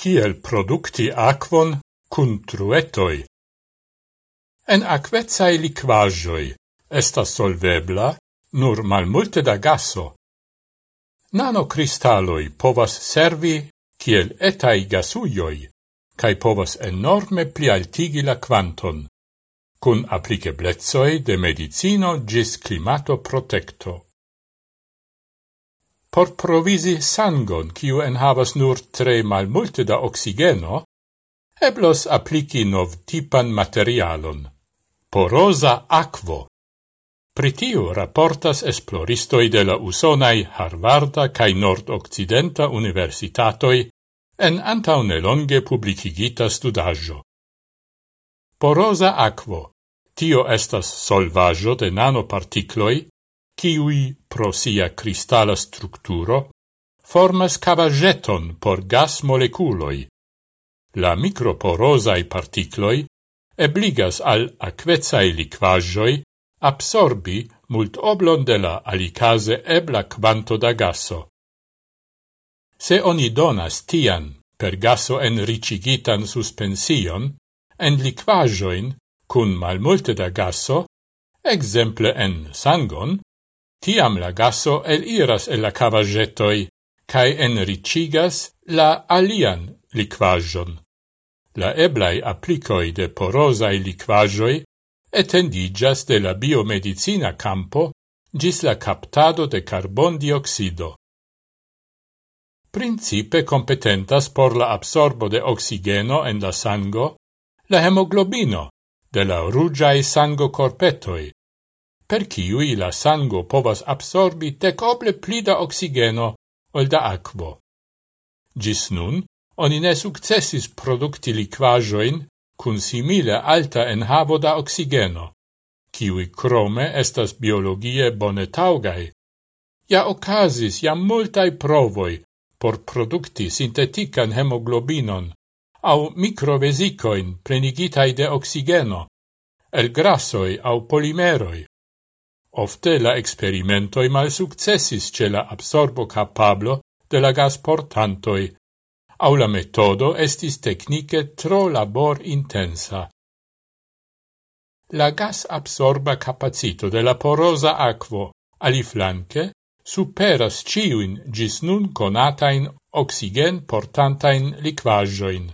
kiel produkti aquon cun truetoi. En aquezae liquagioi estas solvebla nur malmulte da gaso. Nanocristaloi povas servi kiel etai gasuioi, cae povas enorme plialtigi la quanton, cun appliceblezoi de medicino gis climato protecto por provisi sangon, kiu enhavas nur tre malmulte da oxigeno, eblos apliki nov tipan materialon. Porosa aquo. Pritiu raportas esploristoi de la usonai Harvarda cae Nord-Occidenta universitatoi en antaune longe publicigita studaggio. Porosa aquo. Tio estas solvaggio de nanoparticloi, kiui pro sia cristala structuro formas cavageton por gas moleculoi. La microporosai particloi ebligas al aquezae liquagioi absorbi mult oblon de la alicase ebla quanto da gaso. Se oni donas tian per gaso enricigitan suspension, en liquagioin, cun mal multe da gaso, exemple en sangon, Tiam la gaso eliras el la cavagetoi, cae enricigas la alian liquagion. La eblai applicoi de porosai liquagioi etendigas de la biomedicina campo gis la captado de carbon dioxido. Principe competentas por la absorbo de oxigeno en la sango la hemoglobino de la rugiai sango corpetoi, per ciui la sango povas absorbi tecoble pli da oxigeno ol da aquo. Gis nun, oni ne successis producti liquajoin cun simile alta enhavo da oxigeno, ciui crome estas biologie bone taugai. Ja ocasis jam multai provoi por producti sintetican hemoglobinon au microvesicoin plenigitai de oxigeno, el grassoi au polimeroi, Ofte la experimentoi malsuccessis ce la absorbo capablo de la gas portantoi, au la metodo estis tecnice tro labor intensa. La gas absorba capacito de la porosa aquo, aliflanque, superas ciuin gis nun conatain oxigen portantain liquajoin.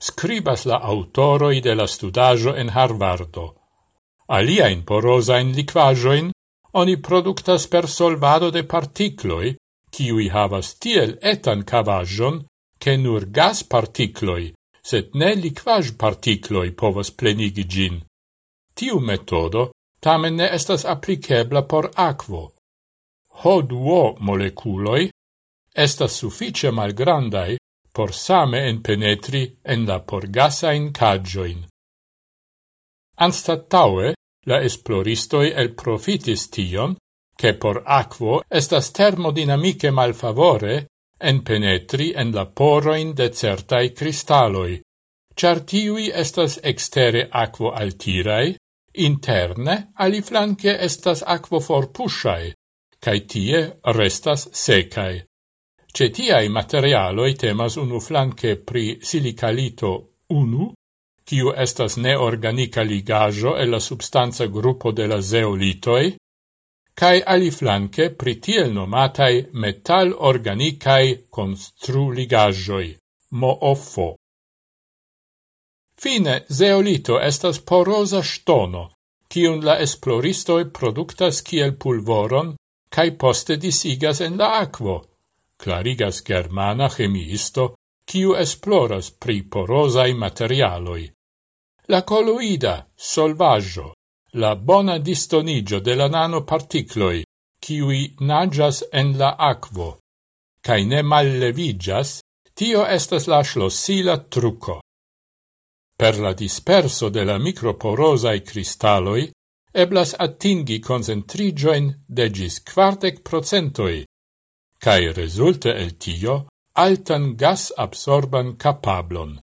Scribas la autoroi de la studajo en Harvardo. Alia in porosa in liquajoin oni productas per solvado de particloi, kiui havas tiel etan cavajon, che nur gas particloi, set ne liquaj particloi povas plenigi gin. Tiu metodo tamen ne estas applicebla por aquo. Ho duo moleculoi estas suffice malgrandai por same en penetri en la in cagioin. Anstataue, la esploristoi el profitis tion, che por aquo estas termodinamice malfavore en penetri en la poroin de certai cristalloi, char tiui estas extere aquo altirai, interne aliflanque estas aquo forpusciai, cae tie restas secai. Cetiai materialoi temas unu flanque pri silicalito 1, kiu estas neorganica ligajo e la substanza gruppo de la zeolitoi, cae aliflanque pritiel nomatai metal-organicae construligajoi, MOOFO. Fine, zeolito estas porosa stono, kiun la esploristoi productas kiel pulvoron, cae poste disigas en la aquo, clarigas germana chemiisto kiu esploras pri porosai materialoi. La coloida solvaggio, la bona distonigio de la nanoparticloi, kiui nagias en la aquo, cae ne mallevigas, tio estas la schlossila truco. Per la disperso de la microporosai cristalloi, eblas attingi concentrigioin de gis quartec procentoi, cae resulte el tio altan gasabsorban capablon.